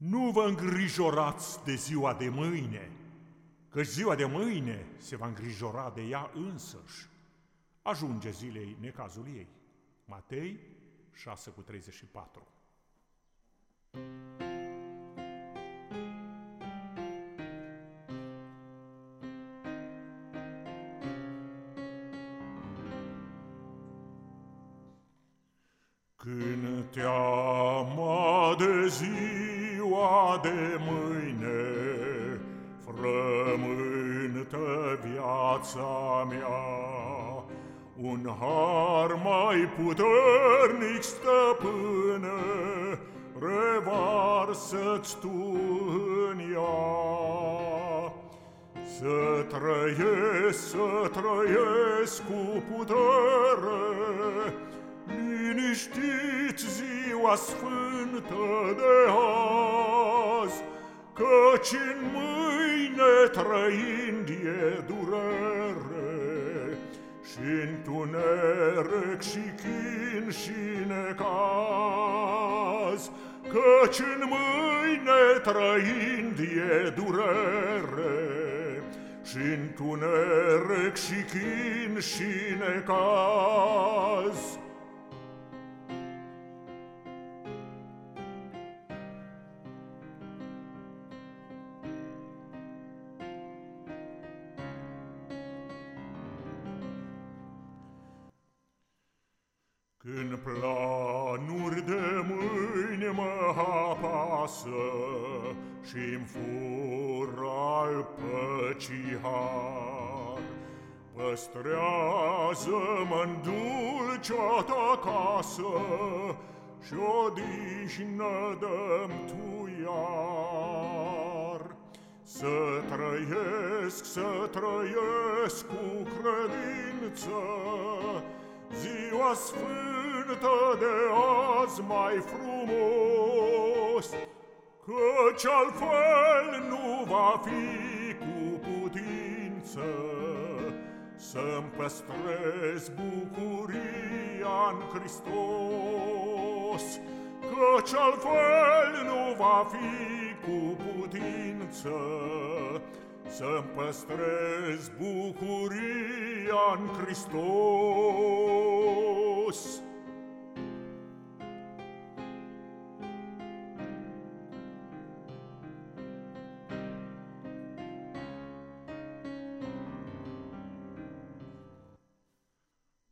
Nu vă îngrijorați de ziua de mâine, că ziua de mâine se va îngrijora de ea însăși. Ajunge zilei necazul ei. Matei 6 cu 34 Când teama de ziua de mâine Frământă viața mea. Un har mai puternic stăpâne Revarsă-ți tu în ea. Să trăiesc, să trăiesc cu putere liniștit ziua sfântă de azi, azi, Căci în mâine trăind e durere, și tuneric și chin și necaz, Căci în mâine trăind e durere, și tuneric și chin și necaz, Când planuri de mâine mă apasă Și-mi fur al păcii har, Păstrează-mă în dulcea ta casă Și odihnă dăm tu iar. Să trăiesc, să trăiesc cu credință, Ziua sfântă de azi mai frumos, Căci altfel nu va fi cu putință. Să-mi păstrez bucuria în Hristos, Căci altfel nu va fi cu putință Să-mi păstrez bucuria în Hristos.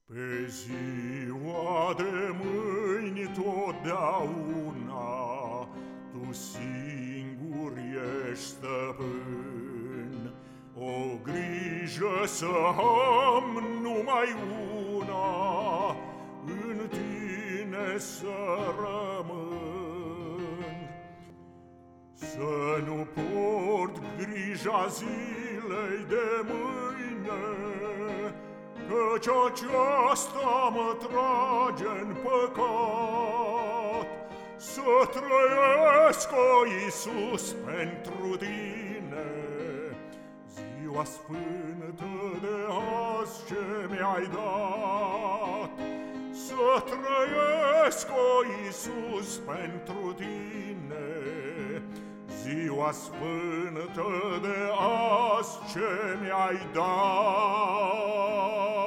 Pe ziua de mâini totdeauna Tu singur ești stăpân O grijă să am numai una În tine să rămân. Să nu port grija zilei de mâine Căci aceasta mă trage în păcat. Să trăiesc, o Iisus, pentru tine Ziua sfântă de azi ce mi-ai dat Să trăiesc, o Iisus, pentru tine. Ziua sfântă de azi ce mi-ai dat